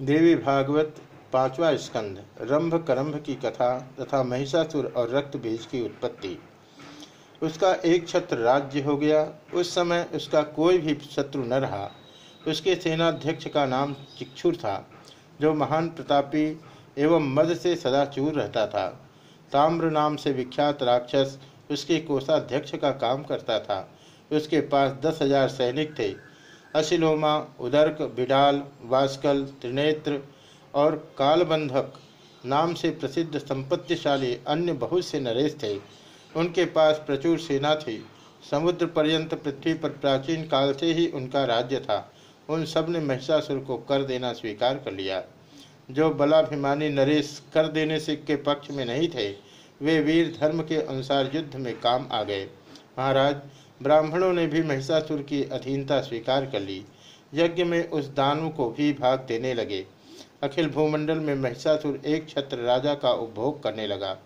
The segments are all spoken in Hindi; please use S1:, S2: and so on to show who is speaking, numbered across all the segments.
S1: देवी भागवत पांचवा स्कंद, रंभ करंभ की कथा तथा महिषासुर और रक्त बीज की उत्पत्ति। उसका एक छत्र राज्य हो गया। उस समय उसका कोई भी शत्रु न रहा। उसके सेनाध्यक्ष का नाम चिक्षुर था, जो महान प्रतापी एवं मद से सदा चूर रहता था। ताम्र नाम से विख्यात राक्षस उसके कोषाध्यक्ष का काम करता था। उसके पास दस सैनिक थे। अशिलोमा, उदर्क, बिडाल, वास्कल, त्रिनेत्र और कालबंधक नाम से प्रसिद्ध संपत्तिशाली अन्य बहुत से नरेश थे। उनके पास प्रचुर सेना थी। समुद्र पर्यंत पृथ्वी पर प्राचीन काल से ही उनका राज्य था। उन सबने महिषासुर को कर देना स्वीकार कर लिया। जो बलाभिमानी नरेश कर देने से के पक्ष में नहीं थे, वे वीर धर्म के अनुसार युद्ध में काम आ गए। महाराज ब्राह्मणों ने भी महिषासुर की अधीनता स्वीकार कर ली। यज्ञ में उस दानु को भी भाग देने लगे। अखिल भूमंडल में महिषासुर एक छत्र राजा का उपभोग करने लगा।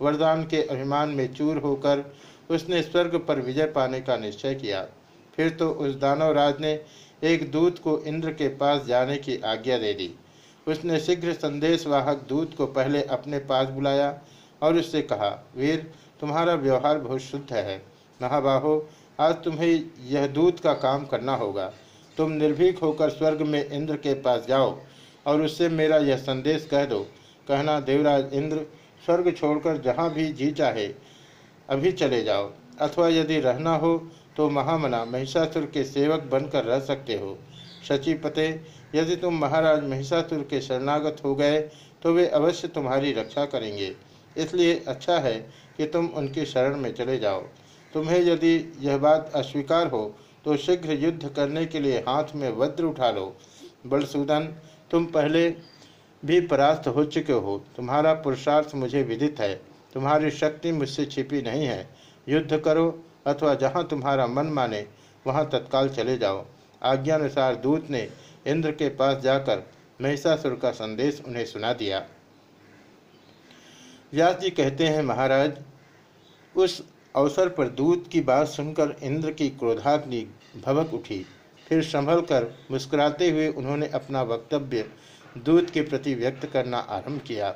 S1: वरदान के अभिमान में चूर होकर उसने स्वर्ग पर विजय पाने का निश्चय किया। फिर तो उस दानव राज ने एक दूत को इंद्र के पास जाने की आज्ञा दे दी। उसने शीघ्र संदेशवाहक दूत को पहले अपने पास बुलाया और उससे कहा, वीर, तुम्हारा व्यवहार बहुत शुद्ध है। महाबाहो आज तुम्हें यह दूत का काम करना होगा। तुम निर्भीक होकर स्वर्ग में इंद्र के पास जाओ और उससे मेरा यह संदेश कह दो। कहना, देवराज इंद्र, स्वर्ग छोड़कर जहाँ भी जी चाहे, अभी चले जाओ। अथवा यदि रहना हो तो महामना महिषासुर के सेवक बनकर रह सकते हो। शचीपते, यदि तुम महाराज महिषासुर के शरणागत हो गए तो वे अवश्य तुम्हारी रक्षा करेंगे। इसलिए अच्छा है कि तुम उनकी शरण में चले जाओ। तुम्हें यदि यह बात अस्वीकार हो तो शीघ्र युद्ध करने के लिए हाथ में वज्र उठा लो। बलसूदन, तुम पहले भी परास्त हो चुके हो। तुम्हारा पुरुषार्थ मुझे विदित है। तुम्हारी शक्ति मुझसे छिपी नहीं है। युद्ध करो, अथवा जहाँ तुम्हारा मन माने, वहाँ तत्काल चले जाओ। आज्ञानुसार दूत ने इंद्र के पास जाकर महिषासुर का संदेश उन्हें सुना दिया। व्यास जी कहते हैं, महाराज, उस अवसर पर दूत की बात सुनकर इंद्र की क्रोधाग्नि भवक उठी। फिर संभल कर मुस्कुराते हुए उन्होंने अपना वक्तव्य दूत के प्रति व्यक्त करना आरंभ किया।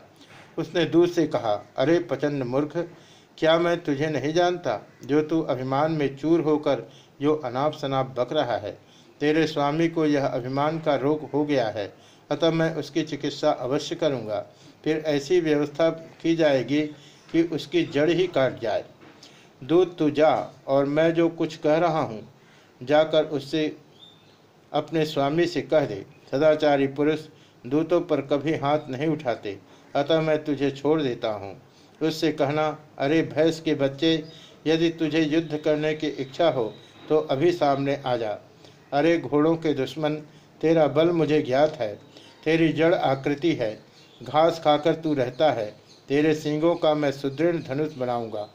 S1: उसने दूत से कहा, अरे प्रचंड मूर्ख, क्या मैं तुझे नहीं जानता जो तू अभिमान में चूर होकर जो अनाप शनाप बक रहा है? तेरे स्वामी को यह अभिमान का रोग हो गया है, अतः मैं उसकी चिकित्सा अवश्य करूँगा। फिर ऐसी व्यवस्था की जाएगी कि उसकी जड़ ही काट जाए। दूध तू जा और मैं जो कुछ कह रहा हूँ, जाकर उससे अपने स्वामी से कह दे। सदाचारी पुरुष, दूतों पर कभी हाथ नहीं उठाते, अतः मैं तुझे छोड़ देता हूँ। उससे कहना, अरे भैंस के बच्चे, यदि तुझे युद्ध करने की इच्छा हो तो अभी सामने आ जा। अरे घोड़ों के दुश्मन, तेरा बल मुझे ज्ञात है, तेरी जड़ आकृति है, घास खाकर तू रहता है, तेरे सींगों का मैं सुदृढ़ धनुष बनाऊँगा।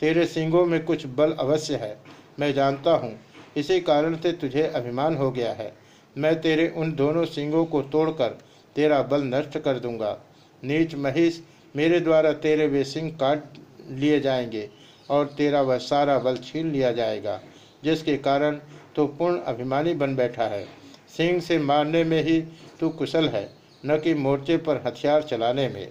S1: तेरे सिंगों में कुछ बल अवश्य है, मैं जानता हूँ। इसी कारण से तुझे अभिमान हो गया है। मैं तेरे उन दोनों सिंगों को तोड़कर तेरा बल नष्ट कर दूँगा। नीच महिष, मेरे द्वारा तेरे वे सिंह काट लिए जाएँगे और तेरा वह सारा बल छीन लिया जाएगा, जिसके कारण तू पूर्ण अभिमानी बन बैठा है। सिंह से मारने में ही तू कुशल है, न कि मोर्चे पर हथियार चलाने में।